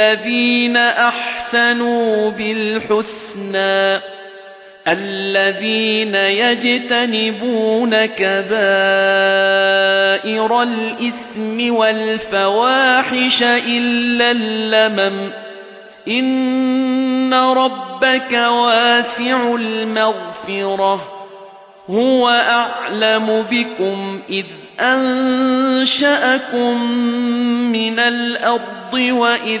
الَّذِينَ أَحْسَنُوا بِالْحُسْنَى الَّذِينَ يَجْتَنِبُونَ كَبَائِرَ الْإِثْمِ وَالْفَوَاحِشَ إِلَّا اللَّمَمَ. إِنَّ رَبَّكَ وَاسِعُ الْمَغْفِرَةِ هُوَ أَعْلَمُ بِكُمْ إِذْ أَنشَأَكُم مِّنَ الْأَرْضِ وَإِذْ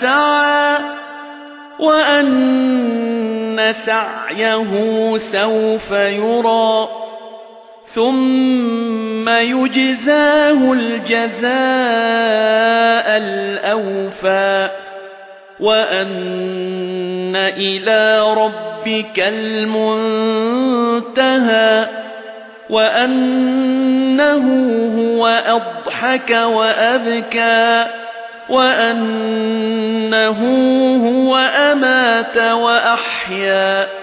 سَعَىٰ وَأَنَّ سَعْيَهُ سَوْفَ يُرَىٰ ثُمَّ يُجْزَاهُ الْجَزَاءَ الْأَوْفَىٰ وَأَنَّ إِلَىٰ رَبِّكَ الْمُنتَهَىٰ وَأَنَّهُ هُوَ أَضْحَكَ وَأَبْكَىٰ وَأَنَّهُ هُوَ أَمَاتَ وَأَحْيَا